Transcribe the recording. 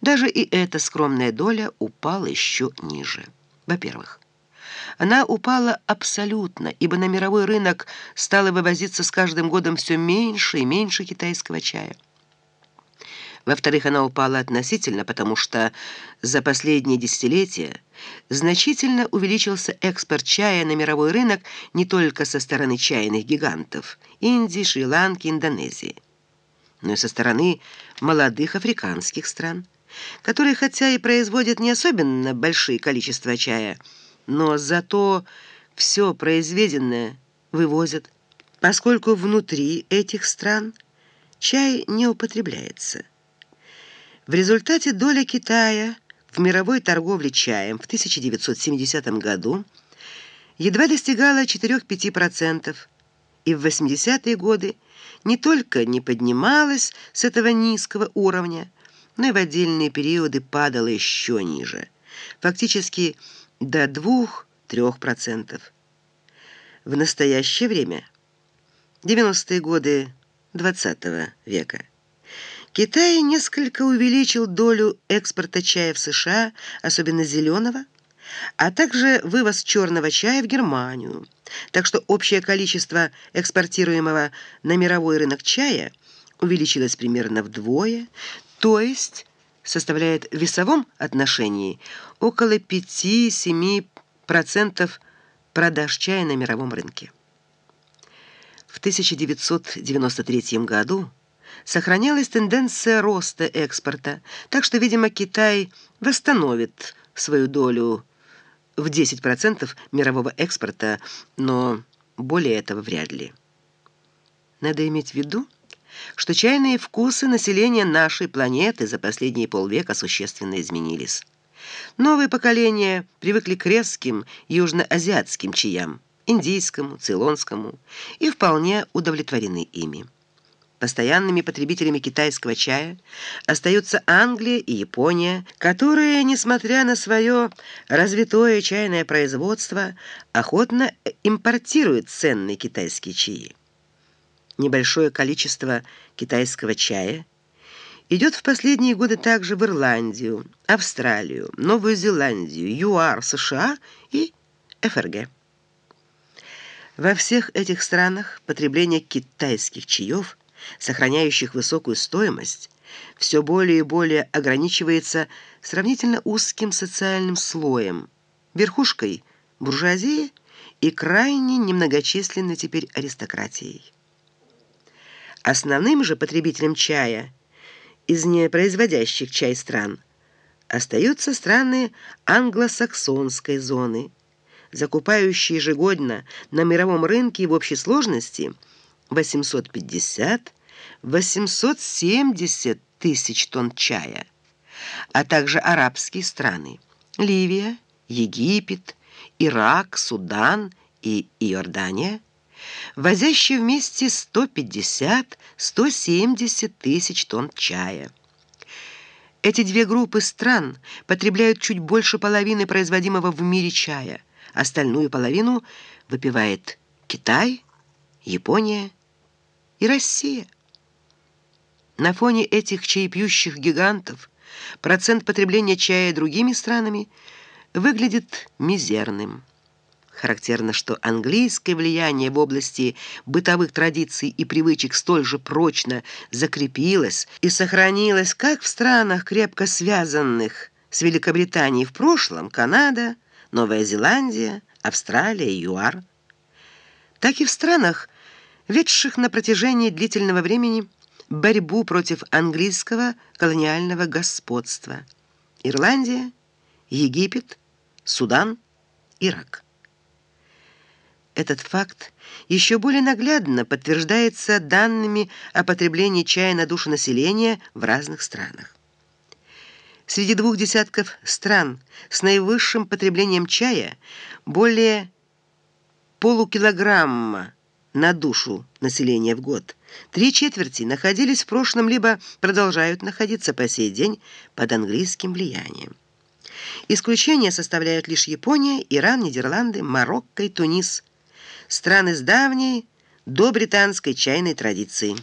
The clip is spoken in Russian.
Даже и эта скромная доля упала еще ниже. Во-первых, она упала абсолютно, ибо на мировой рынок стало вывозиться с каждым годом все меньше и меньше китайского чая. Во-вторых, она упала относительно, потому что за последние десятилетия значительно увеличился экспорт чая на мировой рынок не только со стороны чайных гигантов Индии, Шри-Ланки, Индонезии, но и со стороны молодых африканских стран, которые хотя и производят не особенно большие количества чая, но зато все произведенное вывозят, поскольку внутри этих стран чай не употребляется. В результате доля Китая в мировой торговле чаем в 1970 году едва достигала 4-5%, и в 80-е годы не только не поднималась с этого низкого уровня, но и в отдельные периоды падала еще ниже, фактически до 2-3%. В настоящее время, 90-е годы XX века, Китай несколько увеличил долю экспорта чая в США, особенно зеленого, а также вывоз черного чая в Германию. Так что общее количество экспортируемого на мировой рынок чая увеличилось примерно вдвое, то есть составляет в весовом отношении около 5-7% продаж чая на мировом рынке. В 1993 году сохранялась тенденция роста экспорта, так что, видимо, Китай восстановит свою долю в 10% мирового экспорта, но более этого вряд ли. Надо иметь в виду, что чайные вкусы населения нашей планеты за последние полвека существенно изменились. Новые поколения привыкли к резким южноазиатским чаям, индийскому, цейлонскому, и вполне удовлетворены ими. Постоянными потребителями китайского чая остаются Англия и Япония, которые, несмотря на свое развитое чайное производство, охотно импортируют ценные китайские чаи. Небольшое количество китайского чая идет в последние годы также в Ирландию, Австралию, Новую Зеландию, ЮАР, США и ФРГ. Во всех этих странах потребление китайских чаев, сохраняющих высокую стоимость, все более и более ограничивается сравнительно узким социальным слоем, верхушкой буржуазии и крайне немногочисленной теперь аристократией. Основным же потребителем чая из непроизводящих чай стран остаются страны англосаксонской зоны, закупающие ежегодно на мировом рынке в общей сложности 850-870 тысяч тонн чая, а также арабские страны Ливия, Египет, Ирак, Судан и Иордания – возящий вместе 150-170 тысяч тонн чая. Эти две группы стран потребляют чуть больше половины производимого в мире чая. Остальную половину выпивает Китай, Япония и Россия. На фоне этих чаепьющих гигантов процент потребления чая другими странами выглядит мизерным. Характерно, что английское влияние в области бытовых традиций и привычек столь же прочно закрепилось и сохранилось как в странах, крепко связанных с Великобританией в прошлом, Канада, Новая Зеландия, Австралия, ЮАР, так и в странах, ведших на протяжении длительного времени борьбу против английского колониального господства. Ирландия, Египет, Судан, Ирак. Этот факт еще более наглядно подтверждается данными о потреблении чая на душу населения в разных странах. Среди двух десятков стран с наивысшим потреблением чая более полукилограмма на душу населения в год. Три четверти находились в прошлом либо продолжают находиться по сей день под английским влиянием. Исключение составляют лишь Япония, Иран, Нидерланды, Марокко и Тунис – страны с давней до британской чайной традиции.